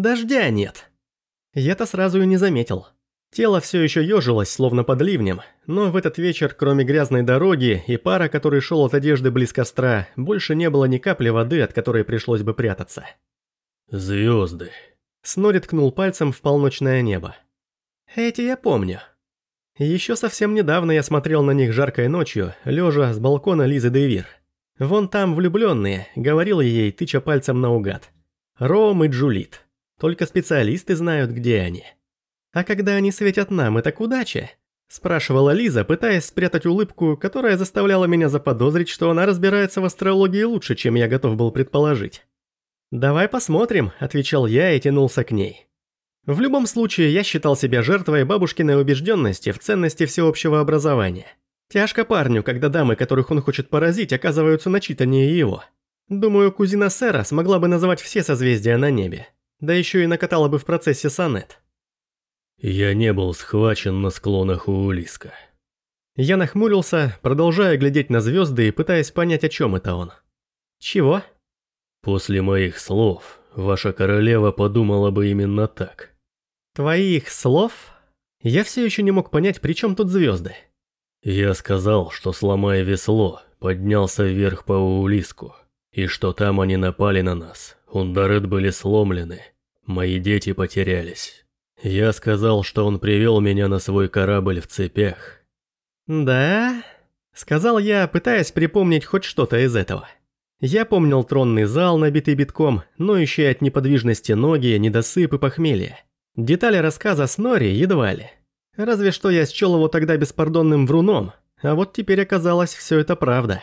Дождя нет. Я-то сразу и не заметил. Тело все еще ежилось, словно под ливнем, но в этот вечер, кроме грязной дороги и пара, который шел от одежды близ костра, больше не было ни капли воды, от которой пришлось бы прятаться. Звезды. Снори ткнул пальцем в полночное небо. Эти я помню. Еще совсем недавно я смотрел на них жаркой ночью, лежа с балкона Лизы Девир. Вон там влюбленные, говорил ей, тыча пальцем наугад. Ром и Джулит. Только специалисты знают, где они. «А когда они светят нам, это к удаче?» Спрашивала Лиза, пытаясь спрятать улыбку, которая заставляла меня заподозрить, что она разбирается в астрологии лучше, чем я готов был предположить. «Давай посмотрим», – отвечал я и тянулся к ней. В любом случае, я считал себя жертвой бабушкиной убежденности в ценности всеобщего образования. Тяжко парню, когда дамы, которых он хочет поразить, оказываются начитаннее его. Думаю, кузина Сэра смогла бы называть все созвездия на небе. Да еще и накатала бы в процессе сонет. Я не был схвачен на склонах у Улиска. Я нахмурился, продолжая глядеть на звезды и пытаясь понять, о чем это он. Чего? После моих слов, ваша королева подумала бы именно так. Твоих слов? Я все еще не мог понять, при чем тут звезды. Я сказал, что сломая весло, поднялся вверх по Улиску, и что там они напали на нас. Ундарет были сломлены, мои дети потерялись. Я сказал, что он привел меня на свой корабль в цепях. Да? Сказал я, пытаясь припомнить хоть что-то из этого. Я помнил тронный зал, набитый битком, ноющие от неподвижности ноги, недосып и похмелье. Детали рассказа Снори едва ли. Разве что я счел его тогда беспардонным вруном, а вот теперь оказалось все это правда.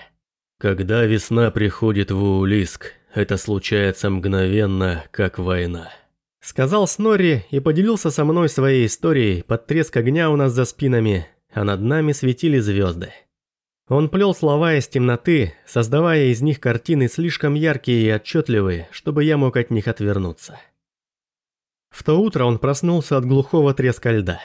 Когда весна приходит в Улиск, это случается мгновенно, как война. Сказал Снорри и поделился со мной своей историей под треск огня у нас за спинами, а над нами светили звезды. Он плел слова из темноты, создавая из них картины слишком яркие и отчетливые, чтобы я мог от них отвернуться. В то утро он проснулся от глухого треска льда.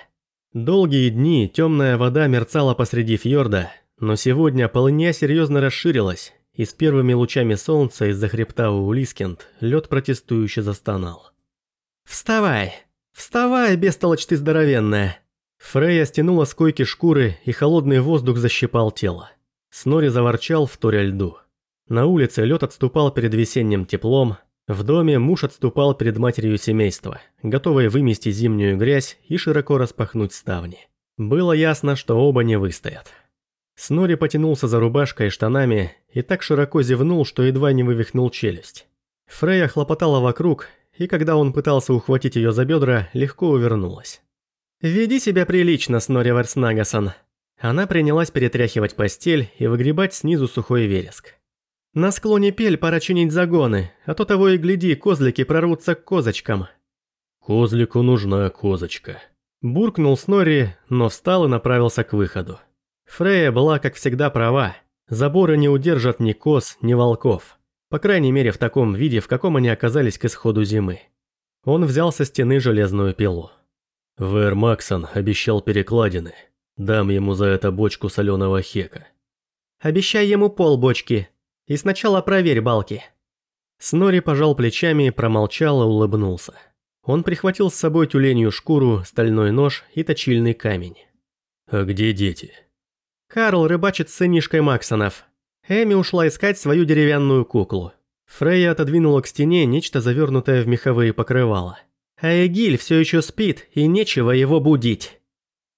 Долгие дни темная вода мерцала посреди фьорда, но сегодня полынья серьезно расширилась, и с первыми лучами солнца из-за хребта у Улискент лед протестующе застонал. «Вставай! Вставай, бестолочь ты здоровенная!» Фрея стянула с койки шкуры, и холодный воздух защипал тело. Снори заворчал в торе льду. На улице лед отступал перед весенним теплом, в доме муж отступал перед матерью семейства, готовой вымести зимнюю грязь и широко распахнуть ставни. Было ясно, что оба не выстоят. Снори потянулся за рубашкой и штанами и так широко зевнул, что едва не вывихнул челюсть. Фрея хлопотала вокруг, и когда он пытался ухватить ее за бедра, легко увернулась. «Веди себя прилично, Снори Варснагасан». Она принялась перетряхивать постель и выгребать снизу сухой вереск. «На склоне пель пора чинить загоны, а то того и гляди, козлики прорвутся к козочкам». «Козлику нужна козочка». Буркнул Снори, но встал и направился к выходу. Фрея была, как всегда, права. Заборы не удержат ни коз, ни волков. По крайней мере в таком виде, в каком они оказались к исходу зимы. Он взял со стены железную пилу. Вэр Максон обещал перекладины. Дам ему за это бочку соленого хека. Обещай ему пол бочки. И сначала проверь балки. Снори пожал плечами, промолчал и улыбнулся. Он прихватил с собой тюленью шкуру, стальной нож и точильный камень. «А где дети?» «Карл рыбачит с сынишкой Максонов. Эми ушла искать свою деревянную куклу. Фрейя отодвинула к стене нечто завернутое в меховые покрывала. А Эгиль все еще спит, и нечего его будить.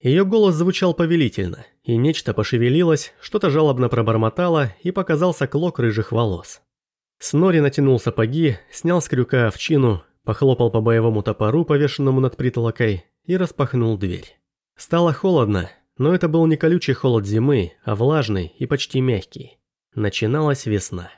Ее голос звучал повелительно, и нечто пошевелилось, что-то жалобно пробормотало, и показался клок рыжих волос. Снори натянул сапоги, снял с крюка овчину, похлопал по боевому топору, повешенному над притолокой, и распахнул дверь. Стало холодно, но это был не колючий холод зимы, а влажный и почти мягкий. Начиналась весна.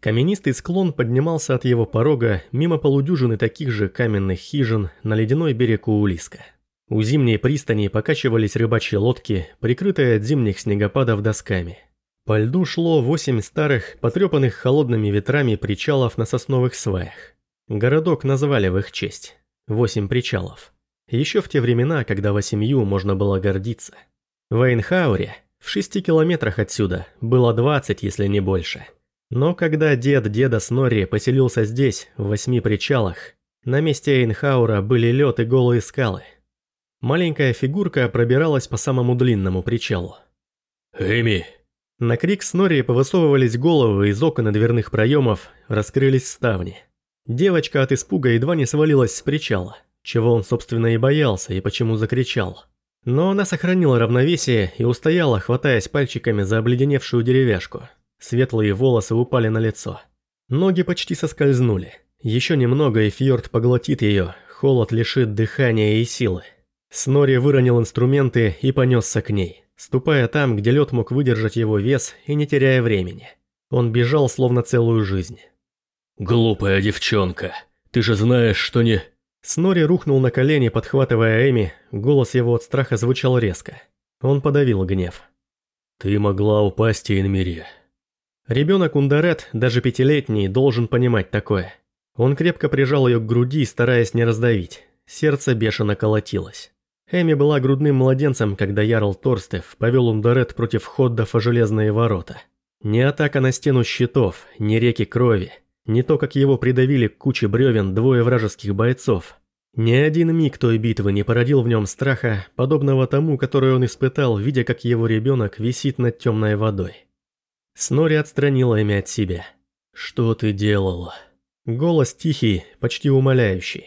Каменистый склон поднимался от его порога мимо полудюжины таких же каменных хижин на ледяной берег Улиска. У зимней пристани покачивались рыбачьи лодки, прикрытые от зимних снегопадов досками. По льду шло восемь старых, потрепанных холодными ветрами причалов на сосновых сваях. Городок назвали в их честь. Восемь причалов. Еще в те времена, когда восемью можно было гордиться. В Эйнхауре, в шести километрах отсюда было двадцать, если не больше. Но когда дед деда Снорри поселился здесь, в восьми причалах, На месте Эйнхаура были лед и голые скалы. Маленькая фигурка пробиралась по самому длинному причалу. «Эми!» На крик Снори повысовывались головы из окон и дверных проемов, раскрылись ставни. Девочка от испуга едва не свалилась с причала, чего он, собственно, и боялся, и почему закричал. Но она сохранила равновесие и устояла, хватаясь пальчиками за обледеневшую деревяшку. Светлые волосы упали на лицо. Ноги почти соскользнули. Еще немного, и фьорд поглотит ее, холод лишит дыхания и силы. Снори выронил инструменты и понесся к ней ступая там, где лед мог выдержать его вес и не теряя времени. Он бежал словно целую жизнь. «Глупая девчонка, ты же знаешь, что не...» Снори рухнул на колени, подхватывая Эми, голос его от страха звучал резко. Он подавил гнев. «Ты могла упасть, Инмире». Ребенок Ундарет, даже пятилетний, должен понимать такое. Он крепко прижал ее к груди, стараясь не раздавить. Сердце бешено колотилось. Эми была грудным младенцем, когда Ярл Торстев повел Ундарет против Ходдов о железные ворота. Не атака на стену щитов, не реки крови, не то, как его придавили к куче бревен двое вражеских бойцов. Ни один миг той битвы не породил в нем страха, подобного тому, который он испытал, видя, как его ребенок висит над темной водой. Снори отстранила Эми от себя. «Что ты делала?» Голос тихий, почти умоляющий.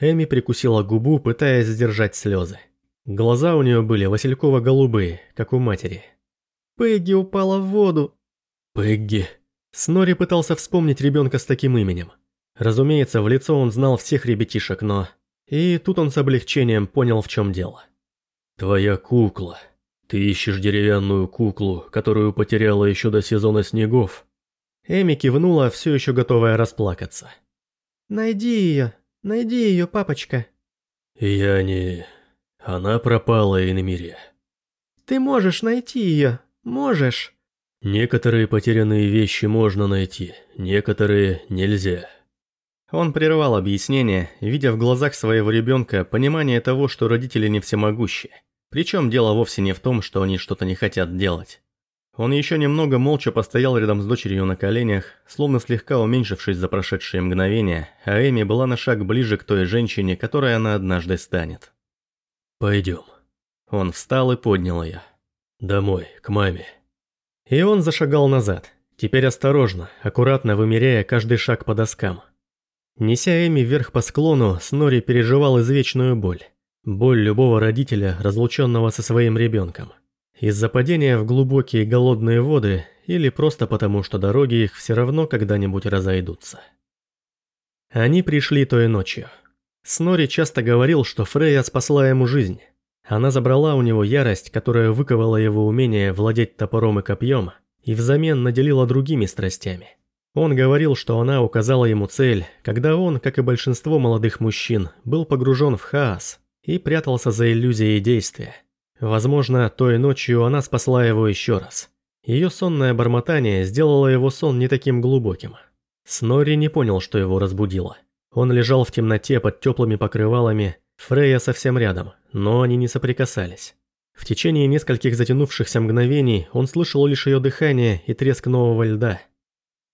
Эми прикусила губу, пытаясь сдержать слезы. Глаза у нее были васильково-голубые, как у матери. «Пегги упала в воду». «Пегги». Снори пытался вспомнить ребенка с таким именем. Разумеется, в лицо он знал всех ребятишек, но... И тут он с облегчением понял, в чем дело. «Твоя кукла. Ты ищешь деревянную куклу, которую потеряла еще до сезона снегов». Эми кивнула, все еще готовая расплакаться. «Найди ее», Найди ее, папочка. Я не... Она пропала и на мире. Ты можешь найти ее, можешь. Некоторые потерянные вещи можно найти, некоторые нельзя. Он прервал объяснение, видя в глазах своего ребенка понимание того, что родители не всемогущие. Причем дело вовсе не в том, что они что-то не хотят делать. Он еще немного молча постоял рядом с дочерью на коленях, словно слегка уменьшившись за прошедшие мгновения, а Эми была на шаг ближе к той женщине, которой она однажды станет. «Пойдем». Он встал и поднял ее. «Домой, к маме». И он зашагал назад, теперь осторожно, аккуратно вымеряя каждый шаг по доскам. Неся Эми вверх по склону, Снори переживал извечную боль. Боль любого родителя, разлученного со своим ребенком. Из-за падения в глубокие голодные воды или просто потому, что дороги их все равно когда-нибудь разойдутся. Они пришли той ночью. Снори часто говорил, что Фрейя спасла ему жизнь. Она забрала у него ярость, которая выковала его умение владеть топором и копьем, и взамен наделила другими страстями. Он говорил, что она указала ему цель, когда он, как и большинство молодых мужчин, был погружен в хаос и прятался за иллюзией действия. Возможно, той ночью она спасла его еще раз. Ее сонное бормотание сделало его сон не таким глубоким. Снори не понял, что его разбудило. Он лежал в темноте под теплыми покрывалами, Фрея совсем рядом, но они не соприкасались. В течение нескольких затянувшихся мгновений он слышал лишь ее дыхание и треск нового льда.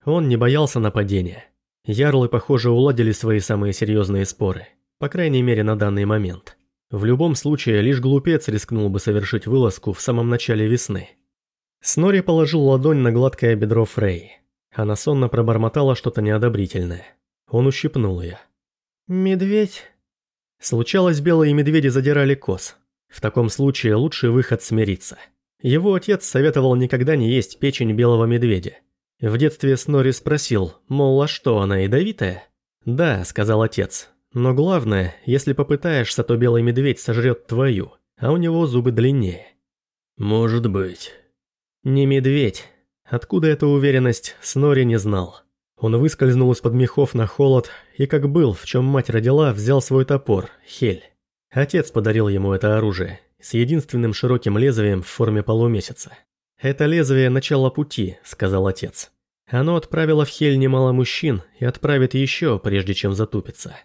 Он не боялся нападения. Ярлы, похоже, уладили свои самые серьезные споры, по крайней мере на данный момент. В любом случае, лишь глупец рискнул бы совершить вылазку в самом начале весны. Снори положил ладонь на гладкое бедро Фрей. Она сонно пробормотала что-то неодобрительное. Он ущипнул ее. «Медведь?» Случалось, белые медведи задирали коз. В таком случае лучший выход смириться. Его отец советовал никогда не есть печень белого медведя. В детстве Снори спросил, мол, а что, она ядовитая? «Да», — сказал отец, но главное, если попытаешься, то белый медведь сожрет твою, а у него зубы длиннее. Может быть. Не медведь. Откуда эта уверенность, Снори не знал. Он выскользнул из-под мехов на холод и, как был, в чем мать родила, взял свой топор, хель. Отец подарил ему это оружие, с единственным широким лезвием в форме полумесяца. «Это лезвие – начало пути», – сказал отец. Оно отправило в Хель немало мужчин и отправит еще, прежде чем затупится.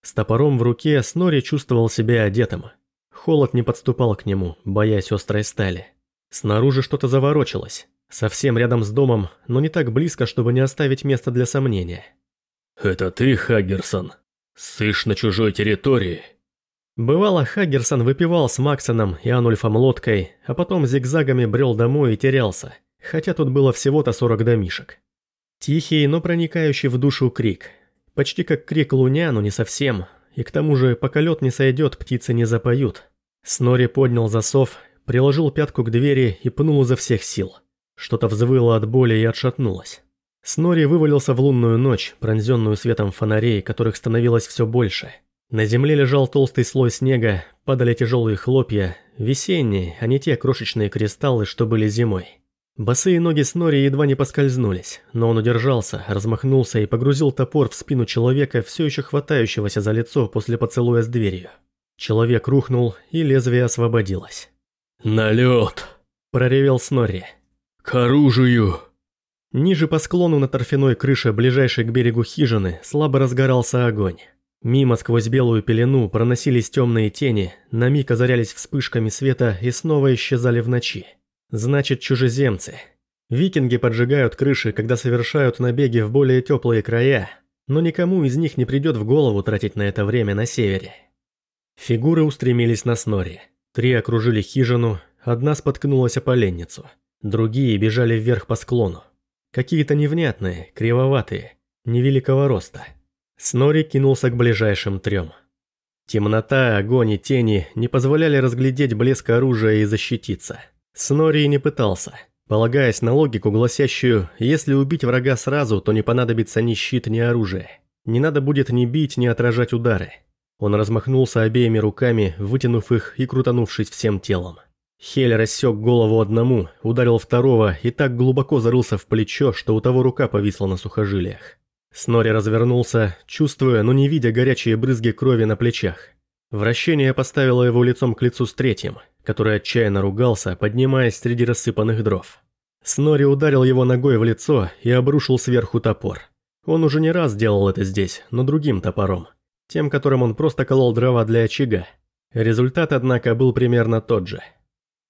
С топором в руке Снори чувствовал себя одетым. Холод не подступал к нему, боясь острой стали. Снаружи что-то заворочилось. Совсем рядом с домом, но не так близко, чтобы не оставить места для сомнения. «Это ты, Хаггерсон?» «Сышь на чужой территории!» Бывало, Хаггерсон выпивал с Максоном и Анульфом лодкой, а потом зигзагами брел домой и терялся, хотя тут было всего-то 40 домишек. Тихий, но проникающий в душу крик. Почти как крик луня, но не совсем. И к тому же, пока лед не сойдет, птицы не запоют. Снори поднял засов, приложил пятку к двери и пнул изо всех сил. Что-то взвыло от боли и отшатнулось. Снори вывалился в лунную ночь, пронзенную светом фонарей, которых становилось все больше – на земле лежал толстый слой снега, падали тяжелые хлопья, весенние, а не те крошечные кристаллы, что были зимой. Босые ноги Снори едва не поскользнулись, но он удержался, размахнулся и погрузил топор в спину человека, все еще хватающегося за лицо после поцелуя с дверью. Человек рухнул, и лезвие освободилось. «На лед!» – проревел Снори. «К оружию!» Ниже по склону на торфяной крыше, ближайшей к берегу хижины, слабо разгорался огонь. Мимо сквозь белую пелену проносились темные тени, на миг озарялись вспышками света и снова исчезали в ночи. Значит, чужеземцы. Викинги поджигают крыши, когда совершают набеги в более теплые края, но никому из них не придет в голову тратить на это время на севере. Фигуры устремились на Снори. Три окружили хижину, одна споткнулась о поленницу. Другие бежали вверх по склону. Какие-то невнятные, кривоватые, невеликого роста – Снори кинулся к ближайшим трем. Темнота, огонь и тени не позволяли разглядеть блеск оружия и защититься. Снори не пытался, полагаясь на логику, гласящую, если убить врага сразу, то не понадобится ни щит, ни оружие. Не надо будет ни бить, ни отражать удары. Он размахнулся обеими руками, вытянув их и крутанувшись всем телом. Хель рассек голову одному, ударил второго и так глубоко зарылся в плечо, что у того рука повисла на сухожилиях. Снори развернулся, чувствуя, но не видя горячие брызги крови на плечах. Вращение поставило его лицом к лицу с третьим, который отчаянно ругался, поднимаясь среди рассыпанных дров. Снори ударил его ногой в лицо и обрушил сверху топор. Он уже не раз делал это здесь, но другим топором. Тем, которым он просто колол дрова для очага. Результат, однако, был примерно тот же.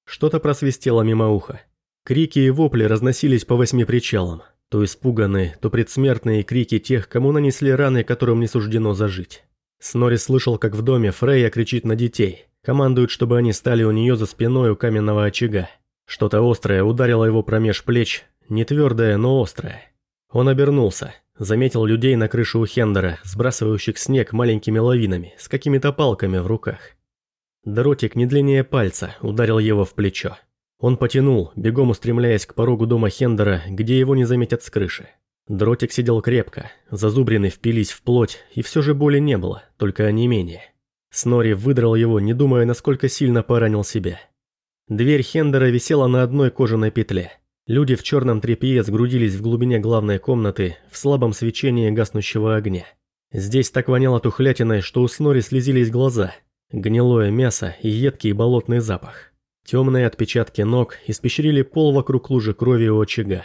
Что-то просвистело мимо уха. Крики и вопли разносились по восьми причалам. То испуганные, то предсмертные крики тех, кому нанесли раны, которым не суждено зажить. Снори слышал, как в доме Фрейя кричит на детей, командует, чтобы они стали у нее за спиной у каменного очага. Что-то острое ударило его промеж плеч, не твердое, но острое. Он обернулся, заметил людей на крыше у Хендера, сбрасывающих снег маленькими лавинами, с какими-то палками в руках. Дротик не длиннее пальца ударил его в плечо. Он потянул, бегом устремляясь к порогу дома Хендера, где его не заметят с крыши. Дротик сидел крепко, зазубрины впились в плоть, и все же боли не было, только онемение. Снори выдрал его, не думая, насколько сильно поранил себя. Дверь Хендера висела на одной кожаной петле. Люди в черном тряпье сгрудились в глубине главной комнаты в слабом свечении гаснущего огня. Здесь так воняло тухлятиной, что у Снори слезились глаза. Гнилое мясо и едкий болотный запах. Темные отпечатки ног испещрили пол вокруг лужи крови у очага.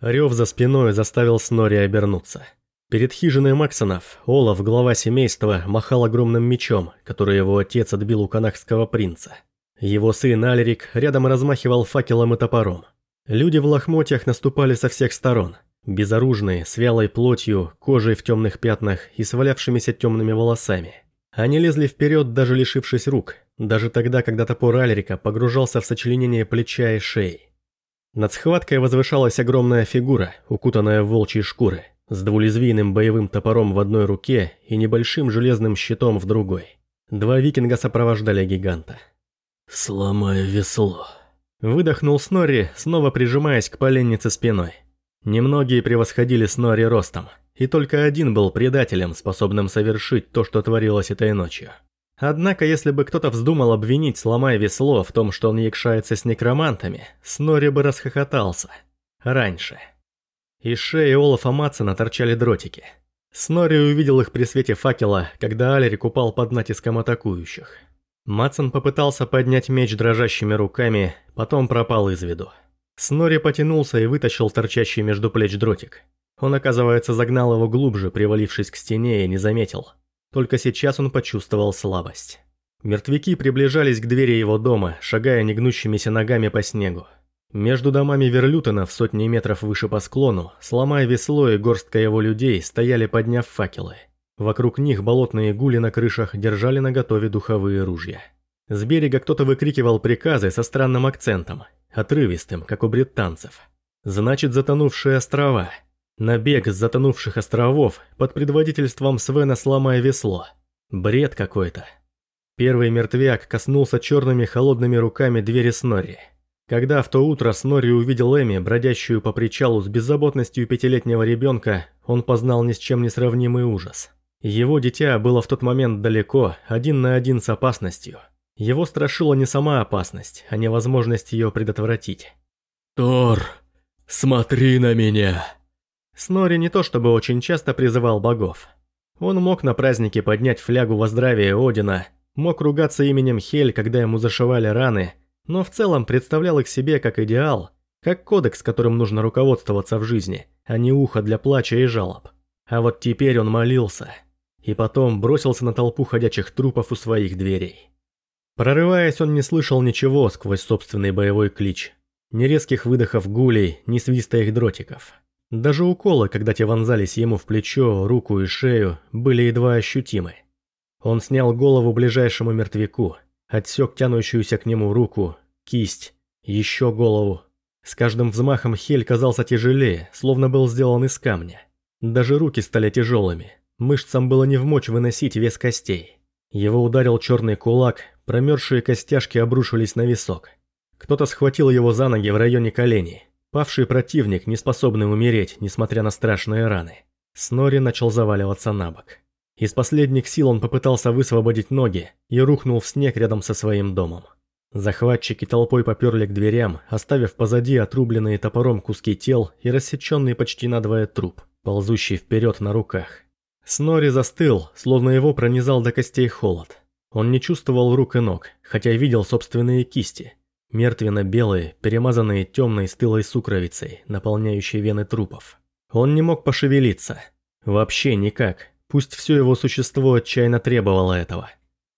Рев за спиной заставил Снори обернуться. Перед хижиной Максонов Олаф, глава семейства, махал огромным мечом, который его отец отбил у канахского принца. Его сын Алерик рядом размахивал факелом и топором. Люди в лохмотьях наступали со всех сторон. Безоружные, с вялой плотью, кожей в темных пятнах и свалявшимися темными волосами. Они лезли вперед, даже лишившись рук, даже тогда, когда топор Альрика погружался в сочленение плеча и шеи. Над схваткой возвышалась огромная фигура, укутанная в волчьи шкуры, с двулезвийным боевым топором в одной руке и небольшим железным щитом в другой. Два викинга сопровождали гиганта. «Сломаю весло», – выдохнул Снорри, снова прижимаясь к поленнице спиной. Немногие превосходили Снорри ростом, и только один был предателем, способным совершить то, что творилось этой ночью. Однако, если бы кто-то вздумал обвинить, сломая весло, в том, что он якшается с некромантами, Снори бы расхохотался. Раньше. Из шеи Олафа Матсона торчали дротики. Снори увидел их при свете факела, когда Алерик упал под натиском атакующих. Матсон попытался поднять меч дрожащими руками, потом пропал из виду. Снори потянулся и вытащил торчащий между плеч дротик. Он, оказывается, загнал его глубже, привалившись к стене, и не заметил. Только сейчас он почувствовал слабость. Мертвяки приближались к двери его дома, шагая негнущимися ногами по снегу. Между домами Верлютена в сотни метров выше по склону, сломая весло и горстка его людей, стояли подняв факелы. Вокруг них болотные гули на крышах держали наготове духовые ружья. С берега кто-то выкрикивал приказы со странным акцентом, отрывистым, как у британцев. Значит, затонувшие острова. Набег с затонувших островов под предводительством Свена сломая весло. Бред какой-то. Первый мертвяк коснулся черными холодными руками двери Снорри. Когда в то утро Снорри увидел Эми, бродящую по причалу с беззаботностью пятилетнего ребенка, он познал ни с чем не сравнимый ужас. Его дитя было в тот момент далеко, один на один с опасностью. Его страшила не сама опасность, а невозможность ее предотвратить. «Тор, смотри на меня!» Снори не то чтобы очень часто призывал богов. Он мог на празднике поднять флягу во здравие Одина, мог ругаться именем Хель, когда ему зашивали раны, но в целом представлял их себе как идеал, как кодекс, которым нужно руководствоваться в жизни, а не ухо для плача и жалоб. А вот теперь он молился – и потом бросился на толпу ходячих трупов у своих дверей. Прорываясь, он не слышал ничего сквозь собственный боевой клич. Ни резких выдохов гулей, ни свиста их дротиков. Даже уколы, когда те вонзались ему в плечо, руку и шею, были едва ощутимы. Он снял голову ближайшему мертвяку, отсек тянущуюся к нему руку, кисть, еще голову. С каждым взмахом Хель казался тяжелее, словно был сделан из камня. Даже руки стали тяжелыми, Мышцам было не вмочь выносить вес костей. Его ударил черный кулак, промерзшие костяшки обрушились на висок. Кто-то схватил его за ноги в районе коленей. Павший противник, не способный умереть, несмотря на страшные раны. Снори начал заваливаться на бок. Из последних сил он попытался высвободить ноги и рухнул в снег рядом со своим домом. Захватчики толпой поперли к дверям, оставив позади отрубленные топором куски тел и рассеченный почти надвое труп, ползущий вперед на руках. Снори застыл, словно его пронизал до костей холод. Он не чувствовал рук и ног, хотя видел собственные кисти. Мертвенно-белые, перемазанные темной стылой сукровицей, наполняющей вены трупов. Он не мог пошевелиться. Вообще никак, пусть все его существо отчаянно требовало этого.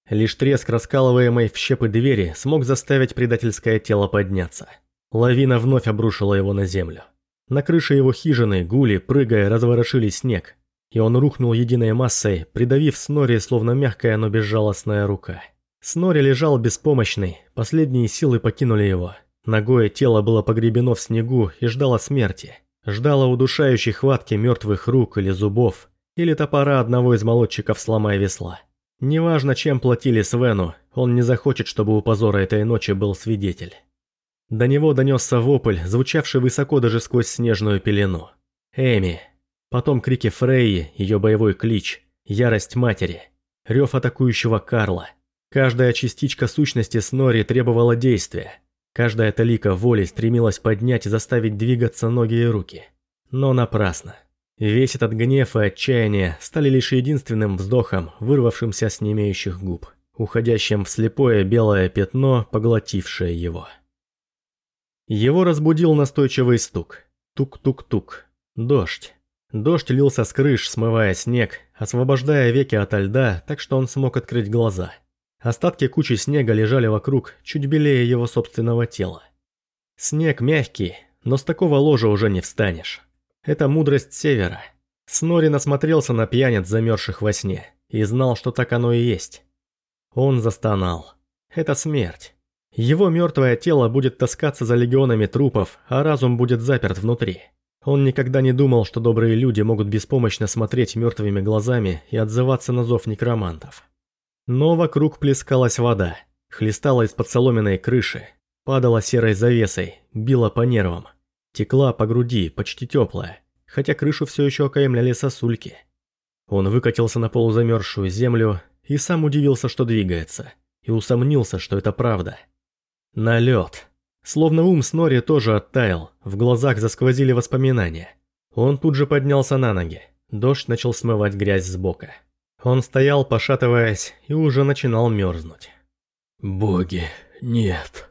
Лишь треск раскалываемой в щепы двери смог заставить предательское тело подняться. Лавина вновь обрушила его на землю. На крыше его хижины гули, прыгая, разворошили снег, и он рухнул единой массой, придавив Снори, словно мягкая, но безжалостная рука. Снори лежал беспомощный, последние силы покинули его. Ногое тело было погребено в снегу и ждало смерти. Ждало удушающей хватки мертвых рук или зубов, или топора одного из молодчиков сломая весла. Неважно, чем платили Свену, он не захочет, чтобы у позора этой ночи был свидетель. До него донесся вопль, звучавший высоко даже сквозь снежную пелену. «Эми, Потом крики Фрейи, ее боевой клич, ярость матери, рев атакующего Карла. Каждая частичка сущности Снори требовала действия. Каждая талика воли стремилась поднять и заставить двигаться ноги и руки. Но напрасно. Весь этот гнев и отчаяние стали лишь единственным вздохом, вырвавшимся с немеющих губ, уходящим в слепое белое пятно, поглотившее его. Его разбудил настойчивый стук. Тук-тук-тук. Дождь. Дождь лился с крыш, смывая снег, освобождая веки ото льда, так что он смог открыть глаза. Остатки кучи снега лежали вокруг, чуть белее его собственного тела. Снег мягкий, но с такого ложа уже не встанешь. Это мудрость севера. Снори насмотрелся на пьяниц, замерзших во сне, и знал, что так оно и есть. Он застонал. Это смерть. Его мертвое тело будет таскаться за легионами трупов, а разум будет заперт внутри. Он никогда не думал, что добрые люди могут беспомощно смотреть мертвыми глазами и отзываться на зов некромантов. Но вокруг плескалась вода, хлестала из-под соломенной крыши, падала серой завесой, била по нервам, текла по груди, почти теплая, хотя крышу все еще окаймляли сосульки. Он выкатился на полузамерзшую землю и сам удивился, что двигается, и усомнился, что это правда. Налет. Словно ум Снори тоже оттаял, в глазах засквозили воспоминания. Он тут же поднялся на ноги. Дождь начал смывать грязь с бока. Он стоял, пошатываясь, и уже начинал мерзнуть. «Боги, нет».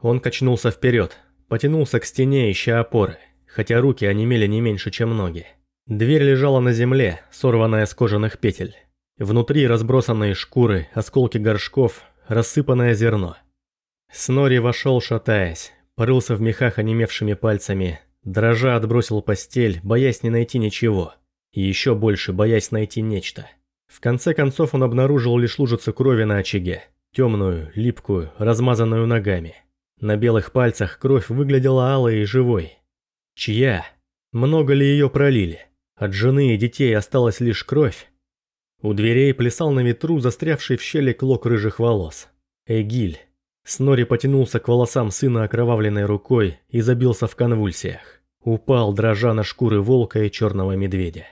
Он качнулся вперед, потянулся к стене, ища опоры, хотя руки онемели не меньше, чем ноги. Дверь лежала на земле, сорванная с кожаных петель. Внутри разбросанные шкуры, осколки горшков, рассыпанное зерно – Снори вошел, шатаясь, порылся в мехах онемевшими пальцами, дрожа отбросил постель, боясь не найти ничего. И еще больше боясь найти нечто. В конце концов он обнаружил лишь лужицу крови на очаге. Темную, липкую, размазанную ногами. На белых пальцах кровь выглядела алой и живой. Чья? Много ли ее пролили? От жены и детей осталась лишь кровь. У дверей плясал на ветру застрявший в щели клок рыжих волос. Эгиль. Снори потянулся к волосам сына окровавленной рукой и забился в конвульсиях. Упал, дрожа на шкуры волка и черного медведя.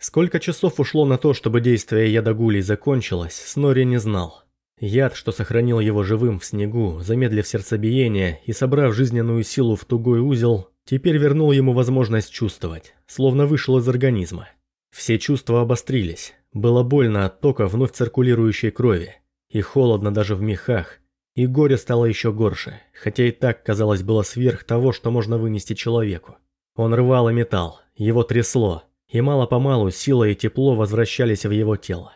Сколько часов ушло на то, чтобы действие яда гулей закончилось, Снори не знал. Яд, что сохранил его живым в снегу, замедлив сердцебиение и собрав жизненную силу в тугой узел, теперь вернул ему возможность чувствовать, словно вышел из организма. Все чувства обострились, было больно от тока вновь циркулирующей крови, и холодно даже в мехах, и горе стало еще горше, хотя и так, казалось, было сверх того, что можно вынести человеку. Он рвал и металл, его трясло, и мало-помалу сила и тепло возвращались в его тело.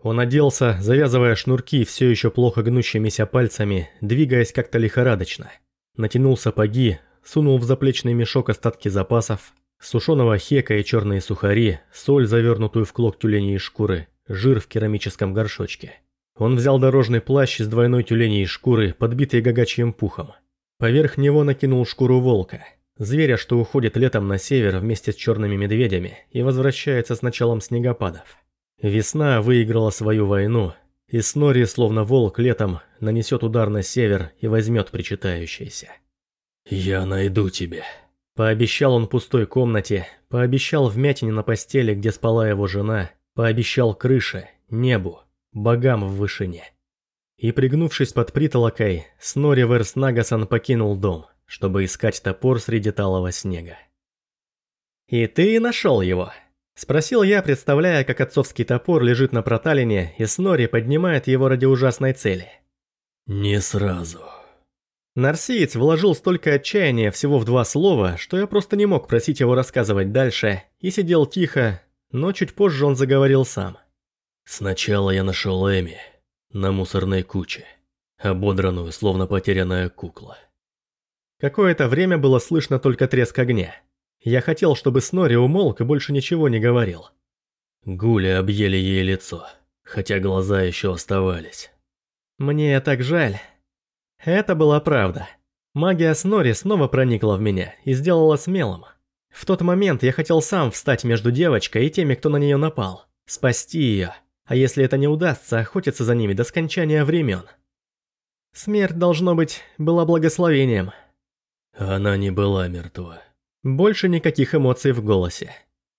Он оделся, завязывая шнурки все еще плохо гнущимися пальцами, двигаясь как-то лихорадочно. Натянул сапоги, сунул в заплечный мешок остатки запасов, сушеного хека и черные сухари, соль, завернутую в клок тюленей шкуры, жир в керамическом горшочке. Он взял дорожный плащ из двойной тюленей шкуры, подбитый гагачьим пухом. Поверх него накинул шкуру волка, зверя, что уходит летом на север вместе с черными медведями и возвращается с началом снегопадов. Весна выиграла свою войну, и Снори, словно волк летом, нанесет удар на север и возьмет причитающееся. «Я найду тебя», Пообещал он пустой комнате, пообещал вмятине на постели, где спала его жена, пообещал крыше, небу, богам в вышине. И пригнувшись под притолокой, Снори Верснагасан покинул дом, чтобы искать топор среди талого снега. «И ты нашел его?» Спросил я, представляя, как отцовский топор лежит на проталине, и Снори поднимает его ради ужасной цели. «Не сразу», Нарсиец вложил столько отчаяния всего в два слова, что я просто не мог просить его рассказывать дальше, и сидел тихо, но чуть позже он заговорил сам. «Сначала я нашел Эми на мусорной куче, ободранную, словно потерянная кукла». Какое-то время было слышно только треск огня. Я хотел, чтобы Снори умолк и больше ничего не говорил. Гули объели ей лицо, хотя глаза еще оставались. «Мне так жаль». Это была правда. Магия Снори снова проникла в меня и сделала смелым. В тот момент я хотел сам встать между девочкой и теми, кто на нее напал. Спасти ее. А если это не удастся, охотиться за ними до скончания времен. Смерть, должно быть, была благословением. Она не была мертва. Больше никаких эмоций в голосе.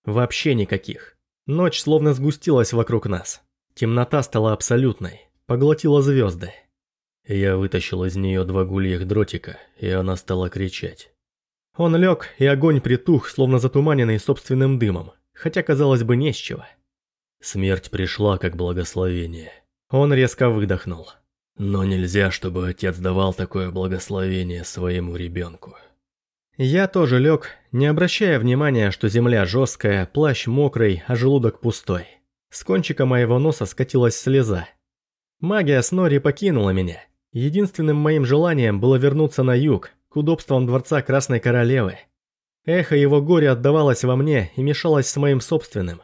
Вообще никаких. Ночь словно сгустилась вокруг нас. Темнота стала абсолютной, поглотила звезды. Я вытащил из нее два гульих дротика, и она стала кричать. Он лег, и огонь притух, словно затуманенный собственным дымом, хотя, казалось бы, не с чего. Смерть пришла как благословение. Он резко выдохнул. Но нельзя, чтобы отец давал такое благословение своему ребенку. Я тоже лег, не обращая внимания, что земля жесткая, плащ мокрый, а желудок пустой. С кончика моего носа скатилась слеза. Магия Снори покинула меня. Единственным моим желанием было вернуться на юг, к удобствам дворца Красной Королевы. Эхо его горя отдавалось во мне и мешалось с моим собственным.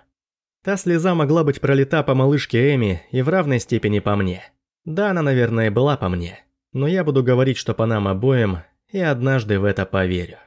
Та слеза могла быть пролита по малышке Эми и в равной степени по мне. Да, она, наверное, была по мне. Но я буду говорить, что по нам обоим, и однажды в это поверю.